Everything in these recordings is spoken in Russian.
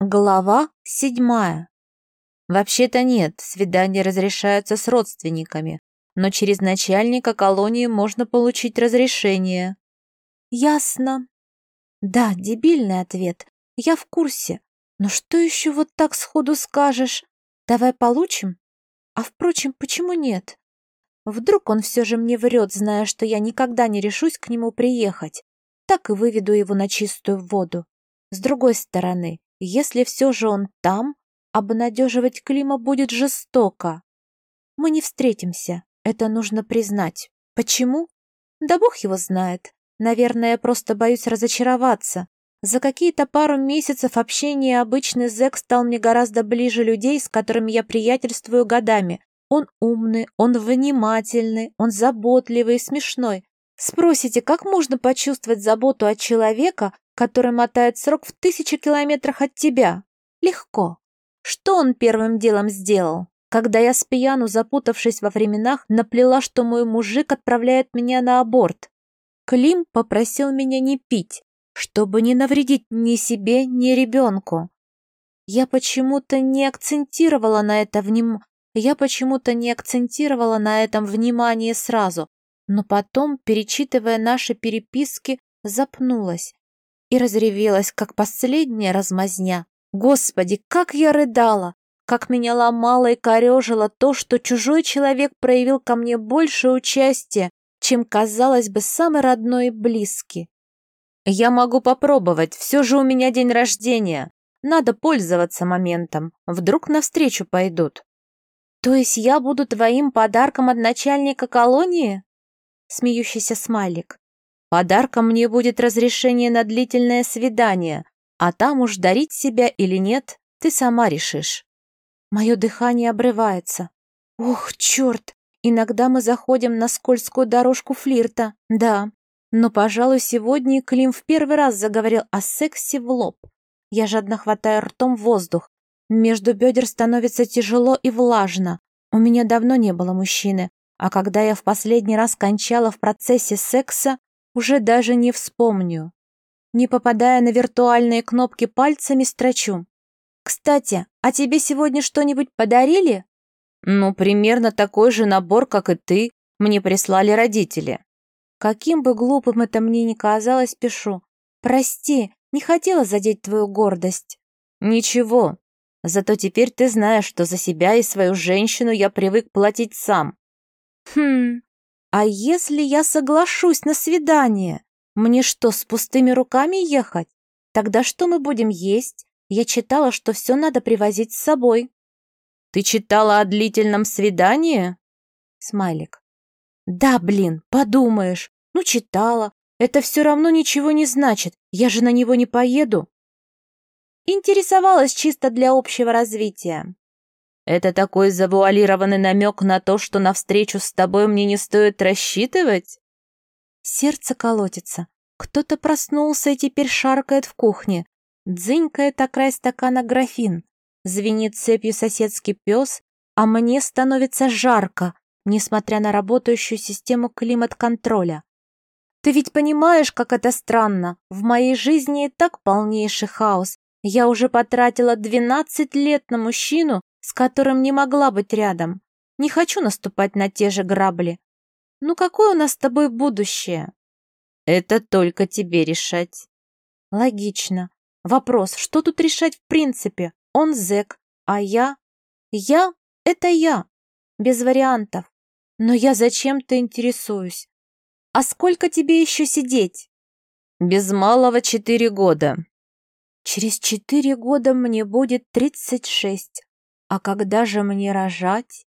Глава седьмая. Вообще-то нет, свидания разрешаются с родственниками, но через начальника колонии можно получить разрешение. Ясно. Да, дебильный ответ. Я в курсе. Но что еще вот так сходу скажешь? Давай получим? А впрочем, почему нет? Вдруг он все же мне врет, зная, что я никогда не решусь к нему приехать. Так и выведу его на чистую воду. С другой стороны, если все же он там, обнадеживать Клима будет жестоко. Мы не встретимся, это нужно признать. Почему? Да бог его знает. Наверное, я просто боюсь разочароваться. За какие-то пару месяцев общения обычный зэк стал мне гораздо ближе людей, с которыми я приятельствую годами. Он умный, он внимательный, он заботливый и смешной. Спросите, как можно почувствовать заботу от человека, который мотает срок в тысячи километрах от тебя? Легко. Что он первым делом сделал? Когда я с пьяну, запутавшись во временах, наплела, что мой мужик отправляет меня на аборт. Клим попросил меня не пить, чтобы не навредить ни себе, ни ребенку. Я почему-то не акцентировала на это вним... Я почему-то не акцентировала на этом внимание сразу, но потом, перечитывая наши переписки, запнулась и разревелась, как последняя размазня. Господи, как я рыдала! Как меня ломало и корежило то, что чужой человек проявил ко мне больше участия, чем, казалось бы, самый родной и близкий. Я могу попробовать, все же у меня день рождения. Надо пользоваться моментом, вдруг навстречу пойдут. То есть я буду твоим подарком от начальника колонии? Смеющийся смайлик. Подарком мне будет разрешение на длительное свидание, а там уж дарить себя или нет, ты сама решишь. Мое дыхание обрывается. Ух, черт! Иногда мы заходим на скользкую дорожку флирта, да. Но, пожалуй, сегодня Клим в первый раз заговорил о сексе в лоб. Я жадно хватаю ртом воздух. Между бедер становится тяжело и влажно. У меня давно не было мужчины, а когда я в последний раз кончала в процессе секса, уже даже не вспомню. Не попадая на виртуальные кнопки пальцами, строчу. «Кстати, а тебе сегодня что-нибудь подарили?» «Ну, примерно такой же набор, как и ты, мне прислали родители». Каким бы глупым это мне ни казалось, пишу. «Прости, не хотела задеть твою гордость». «Ничего, зато теперь ты знаешь, что за себя и свою женщину я привык платить сам». «Хм, а если я соглашусь на свидание? Мне что, с пустыми руками ехать? Тогда что мы будем есть? Я читала, что все надо привозить с собой. Ты читала о длительном свидании? Смайлик. Да, блин, подумаешь. Ну, читала. Это все равно ничего не значит. Я же на него не поеду. Интересовалась чисто для общего развития. Это такой завуалированный намек на то, что на встречу с тобой мне не стоит рассчитывать? Сердце колотится. Кто-то проснулся и теперь шаркает в кухне. Дзынькает о стакана графин. Звенит цепью соседский пес, а мне становится жарко, несмотря на работающую систему климат-контроля. Ты ведь понимаешь, как это странно? В моей жизни и так полнейший хаос. Я уже потратила 12 лет на мужчину, с которым не могла быть рядом. Не хочу наступать на те же грабли. Ну какое у нас с тобой будущее? Это только тебе решать. Логично. Вопрос, что тут решать в принципе? Он зэк, а я? Я — это я. Без вариантов. Но я зачем-то интересуюсь. А сколько тебе еще сидеть? Без малого четыре года. Через четыре года мне будет тридцать шесть. А когда же мне рожать?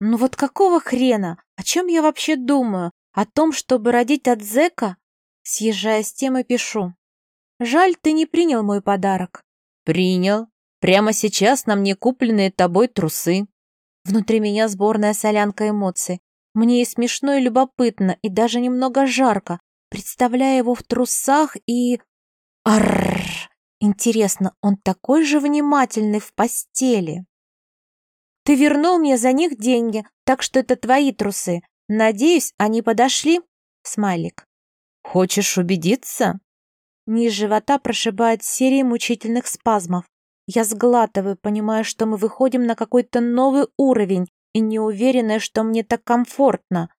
Ну вот какого хрена? О чем я вообще думаю? О том, чтобы родить от зэка? Съезжая с темы, пишу. Жаль, ты не принял мой подарок. Принял. Прямо сейчас на мне купленные тобой трусы. Внутри меня сборная солянка эмоций. Мне и смешно, и любопытно, и даже немного жарко, представляя его в трусах и... Арррр! Интересно, он такой же внимательный в постели? Ты вернул мне за них деньги, так что это твои трусы. Надеюсь, они подошли? Смайлик. Хочешь убедиться? Низ живота прошибает серии мучительных спазмов. Я сглатываю, понимая, что мы выходим на какой-то новый уровень и не уверенная, что мне так комфортно.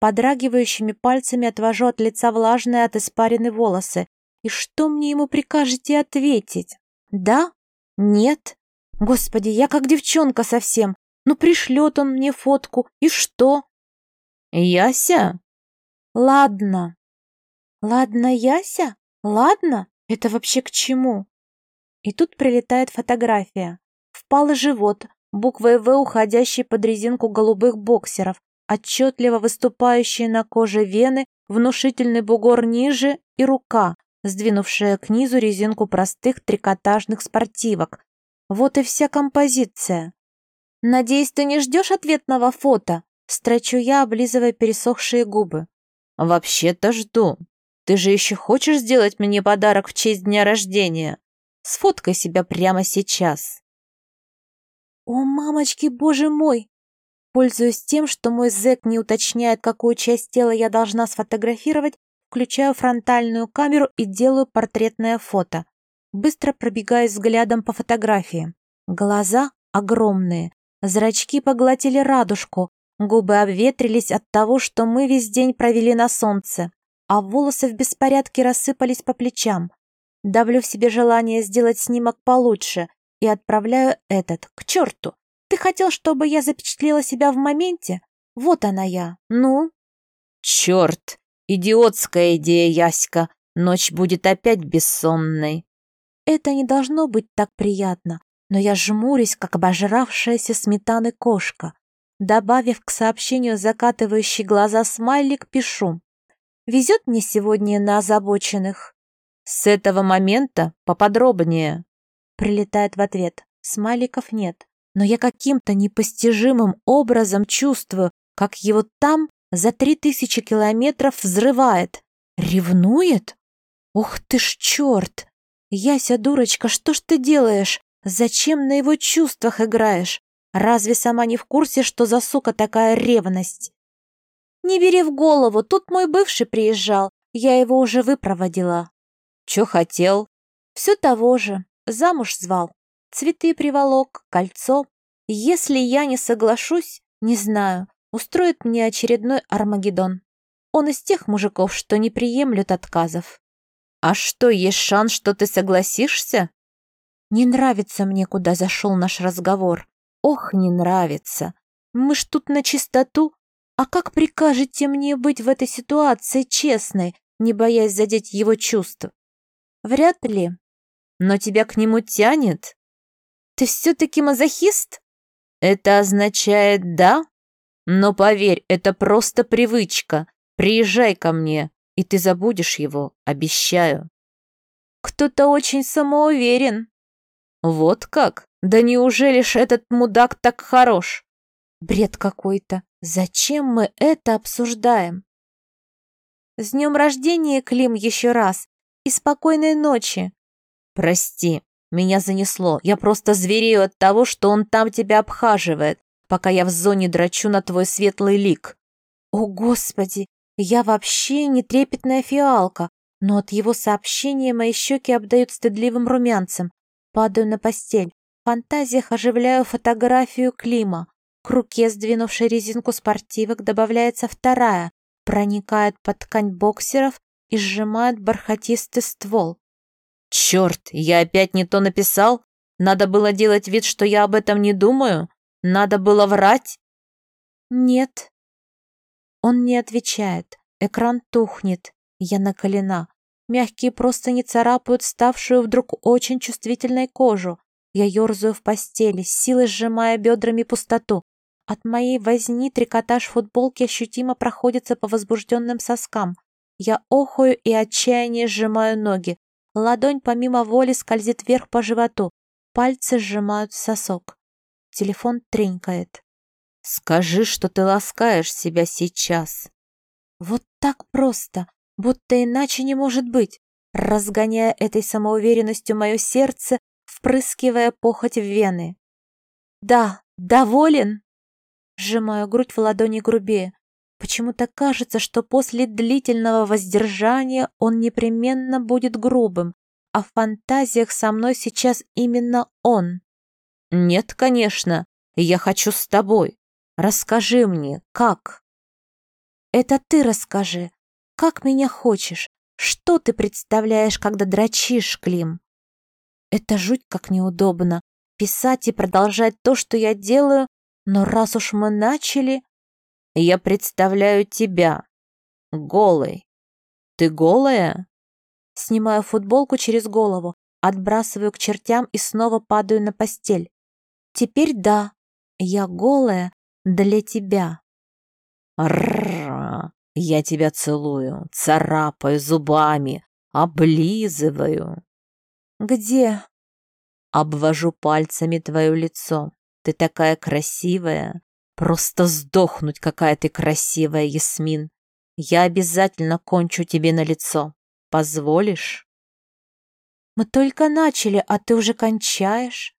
Подрагивающими пальцами отвожу от лица влажные от испарины волосы. И что мне ему прикажете ответить? Да? Нет? Господи, я как девчонка совсем. Ну пришлет он мне фотку, и что? Яся? Ладно. Ладно, Яся? Ладно? Это вообще к чему? И тут прилетает фотография. Впалый живот, буквой «В», уходящей под резинку голубых боксеров, отчетливо выступающие на коже вены, внушительный бугор ниже и рука, сдвинувшая к низу резинку простых трикотажных спортивок. Вот и вся композиция. «Надеюсь, ты не ждешь ответного фото?» Строчу я, облизывая пересохшие губы. «Вообще-то жду. Ты же еще хочешь сделать мне подарок в честь дня рождения? Сфоткай себя прямо сейчас». «О, мамочки, боже мой!» Пользуясь тем, что мой зэк не уточняет, какую часть тела я должна сфотографировать, включаю фронтальную камеру и делаю портретное фото. Быстро пробегаюсь взглядом по фотографии. Глаза огромные, зрачки поглотили радужку, губы обветрились от того, что мы весь день провели на солнце, а волосы в беспорядке рассыпались по плечам. Давлю в себе желание сделать снимок получше и отправляю этот к черту. Ты хотел, чтобы я запечатлела себя в моменте? Вот она я. Ну? Черт! Идиотская идея, Яська. Ночь будет опять бессонной. Это не должно быть так приятно, но я жмурюсь, как обожравшаяся сметаны кошка. Добавив к сообщению закатывающий глаза смайлик, пишу. «Везет мне сегодня на озабоченных?» «С этого момента поподробнее», — прилетает в ответ. Смайликов нет, но я каким-то непостижимым образом чувствую, как его там за три тысячи километров взрывает. Ревнует? Ух ты ж черт! «Яся, дурочка, что ж ты делаешь? Зачем на его чувствах играешь? Разве сама не в курсе, что за сука такая ревность?» «Не бери в голову, тут мой бывший приезжал, я его уже выпроводила». «Чё хотел?» «Все того же, замуж звал. Цветы приволок, кольцо. Если я не соглашусь, не знаю, устроит мне очередной Армагеддон. Он из тех мужиков, что не приемлют отказов. «А что, есть шанс, что ты согласишься?» «Не нравится мне, куда зашел наш разговор. Ох, не нравится. Мы ж тут на чистоту. А как прикажете мне быть в этой ситуации честной, не боясь задеть его чувства?» «Вряд ли. Но тебя к нему тянет?» «Ты все-таки мазохист?» «Это означает «да»?» «Но поверь, это просто привычка. Приезжай ко мне, и ты забудешь его, обещаю». «Кто-то очень самоуверен». «Вот как? Да неужели ж этот мудак так хорош?» «Бред какой-то. Зачем мы это обсуждаем?» «С днем рождения, Клим, еще раз. И спокойной ночи». «Прости, меня занесло. Я просто зверею от того, что он там тебя обхаживает, пока я в зоне драчу на твой светлый лик». «О, Господи! Я вообще не трепетная фиалка, но от его сообщения мои щеки обдают стыдливым румянцем. Падаю на постель. В фантазиях оживляю фотографию Клима. К руке, сдвинувшей резинку спортивок, добавляется вторая, проникает под ткань боксеров и сжимает бархатистый ствол. «Черт, я опять не то написал? Надо было делать вид, что я об этом не думаю? Надо было врать?» «Нет, он не отвечает. Экран тухнет. Я наколена. Мягкие просто не царапают ставшую вдруг очень чувствительной кожу. Я ерзаю в постели, силой сжимая бедрами пустоту. От моей возни трикотаж футболки ощутимо проходится по возбужденным соскам. Я охаю и отчаяние сжимаю ноги. Ладонь помимо воли скользит вверх по животу. Пальцы сжимают сосок. Телефон тренькает. Скажи, что ты ласкаешь себя сейчас. Вот так просто, будто иначе не может быть, разгоняя этой самоуверенностью мое сердце, впрыскивая похоть в вены. Да, доволен? Сжимаю грудь в ладони грубее. Почему-то кажется, что после длительного воздержания он непременно будет грубым, а в фантазиях со мной сейчас именно он. Нет, конечно, я хочу с тобой. Расскажи мне, как? Это ты расскажи. Как меня хочешь? Что ты представляешь, когда дрочишь, Клим? Это жуть как неудобно. Писать и продолжать то, что я делаю, но раз уж мы начали... Я представляю тебя. Голой. Ты голая? Снимаю футболку через голову, отбрасываю к чертям и снова падаю на постель. Теперь да, я голая для тебя. Я тебя целую, царапаю зубами, облизываю. Где? Обвожу пальцами твое лицо. Ты такая красивая. Просто сдохнуть, какая ты красивая, Ясмин. Я обязательно кончу тебе на лицо. Позволишь? Мы только начали, а ты уже кончаешь.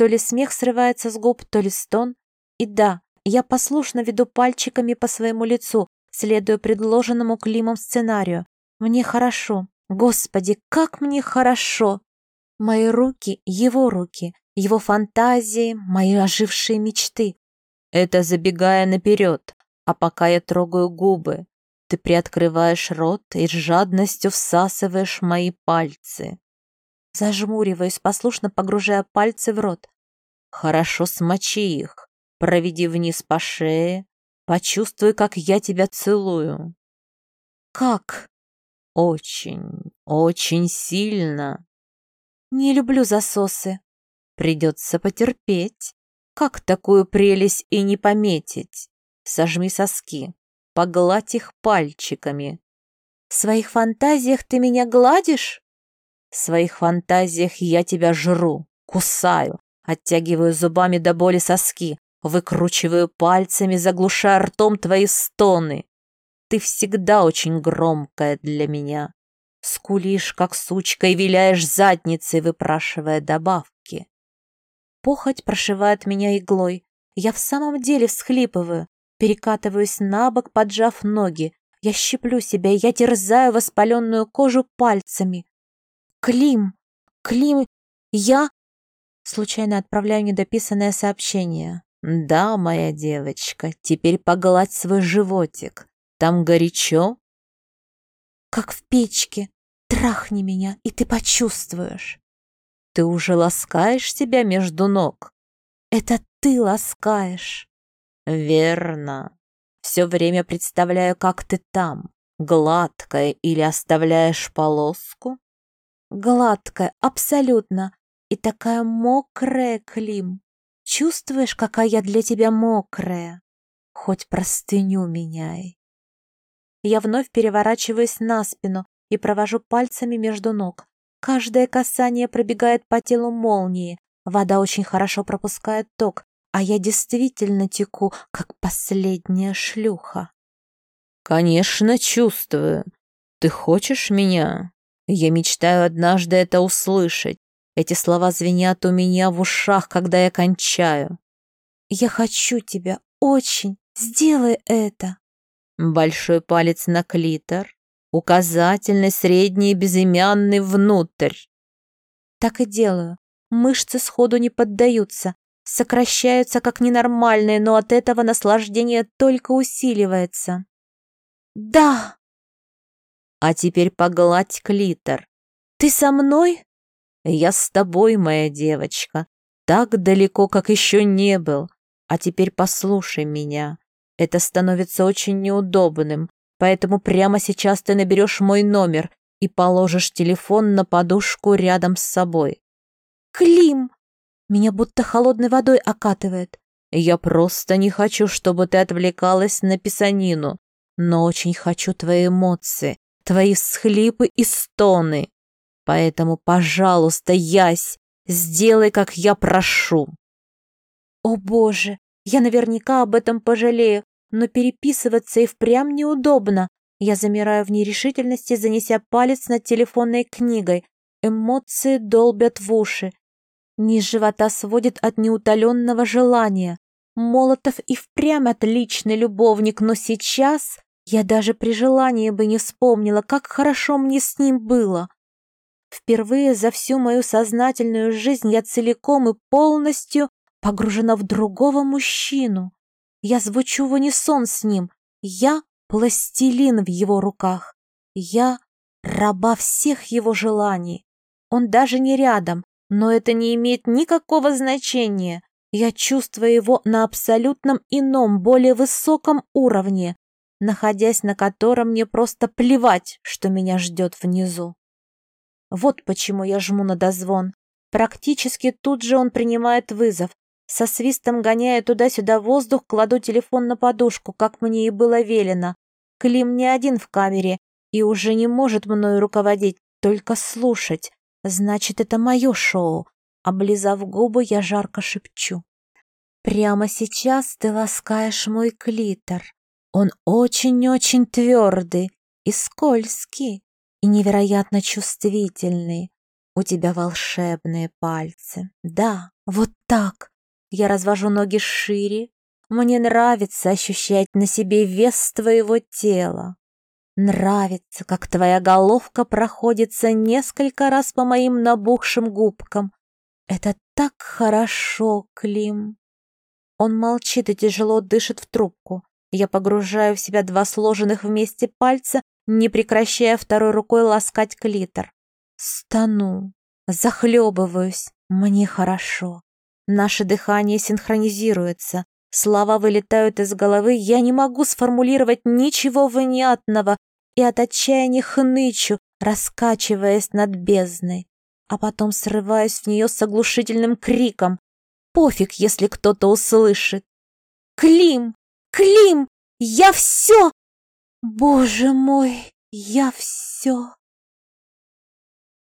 То ли смех срывается с губ, то ли стон. И да, я послушно веду пальчиками по своему лицу, следуя предложенному Климом сценарию. Мне хорошо. Господи, как мне хорошо! Мои руки — его руки, его фантазии, мои ожившие мечты. Это забегая наперед, а пока я трогаю губы, ты приоткрываешь рот и с жадностью всасываешь мои пальцы. Зажмуриваюсь, послушно погружая пальцы в рот. Хорошо смочи их, проведи вниз по шее, почувствуй, как я тебя целую. Как? Очень, очень сильно. Не люблю засосы. Придется потерпеть. Как такую прелесть и не пометить? Сожми соски, погладь их пальчиками. В своих фантазиях ты меня гладишь? В своих фантазиях я тебя жру, кусаю, оттягиваю зубами до боли соски, выкручиваю пальцами, заглушая ртом твои стоны. Ты всегда очень громкая для меня. Скулишь, как сучка, и виляешь задницей, выпрашивая добавки. Похоть прошивает меня иглой. Я в самом деле всхлипываю, перекатываюсь на бок, поджав ноги. Я щиплю себя, я терзаю воспаленную кожу пальцами. Клим! Клим! Я... Случайно отправляю недописанное сообщение. «Да, моя девочка, теперь погладь свой животик. Там горячо?» «Как в печке. Трахни меня, и ты почувствуешь». Ты уже ласкаешь себя между ног? Это ты ласкаешь. Верно. Все время представляю, как ты там, гладкая или оставляешь полоску? Гладкая, абсолютно. И такая мокрая, Клим. Чувствуешь, какая я для тебя мокрая? Хоть простыню меняй. Я вновь переворачиваюсь на спину и провожу пальцами между ног. Каждое касание пробегает по телу молнии. Вода очень хорошо пропускает ток, а я действительно теку, как последняя шлюха. Конечно, чувствую. Ты хочешь меня? Я мечтаю однажды это услышать. Эти слова звенят у меня в ушах, когда я кончаю. Я хочу тебя очень. Сделай это. Большой палец на клитор, Указательный, средний, безымянный внутрь. Так и делаю. Мышцы сходу не поддаются, сокращаются как ненормальные, но от этого наслаждение только усиливается. Да! А теперь погладь клитор. Ты со мной? Я с тобой, моя девочка. Так далеко, как еще не был. А теперь послушай меня. Это становится очень неудобным, Поэтому прямо сейчас ты наберешь мой номер и положишь телефон на подушку рядом с собой. Клим! Меня будто холодной водой окатывает. Я просто не хочу, чтобы ты отвлекалась на писанину, но очень хочу твои эмоции, твои схлипы и стоны. Поэтому, пожалуйста, Ясь, сделай, как я прошу. О боже, я наверняка об этом пожалею, но переписываться и впрямь неудобно. Я замираю в нерешительности, занеся палец над телефонной книгой. Эмоции долбят в уши. Низ живота сводит от неутоленного желания. Молотов и впрямь отличный любовник, но сейчас я даже при желании бы не вспомнила, как хорошо мне с ним было. Впервые за всю мою сознательную жизнь я целиком и полностью погружена в другого мужчину. Я звучу в унисон с ним. Я пластилин в его руках. Я раба всех его желаний. Он даже не рядом, но это не имеет никакого значения. Я чувствую его на абсолютном ином, более высоком уровне, находясь на котором мне просто плевать, что меня ждет внизу. Вот почему я жму на дозвон. Практически тут же он принимает вызов. Со свистом гоняя туда-сюда воздух, кладу телефон на подушку, как мне и было велено. Клим не один в камере и уже не может мною руководить, только слушать. Значит, это мое шоу. Облизав губы, я жарко шепчу. Прямо сейчас ты ласкаешь мой клитор. Он очень-очень твердый и скользкий, и невероятно чувствительный. У тебя волшебные пальцы. Да, вот так. Я развожу ноги шире. Мне нравится ощущать на себе вес твоего тела. Нравится, как твоя головка проходится несколько раз по моим набухшим губкам. Это так хорошо, Клим. Он молчит и тяжело дышит в трубку. Я погружаю в себя два сложенных вместе пальца, не прекращая второй рукой ласкать клитор. Стану, захлебываюсь, мне хорошо. Наше дыхание синхронизируется, слова вылетают из головы, я не могу сформулировать ничего внятного и от отчаяния хнычу, раскачиваясь над бездной, а потом срываюсь в нее с оглушительным криком. Пофиг, если кто-то услышит. «Клим! Клим! Я все! Боже мой, я все!»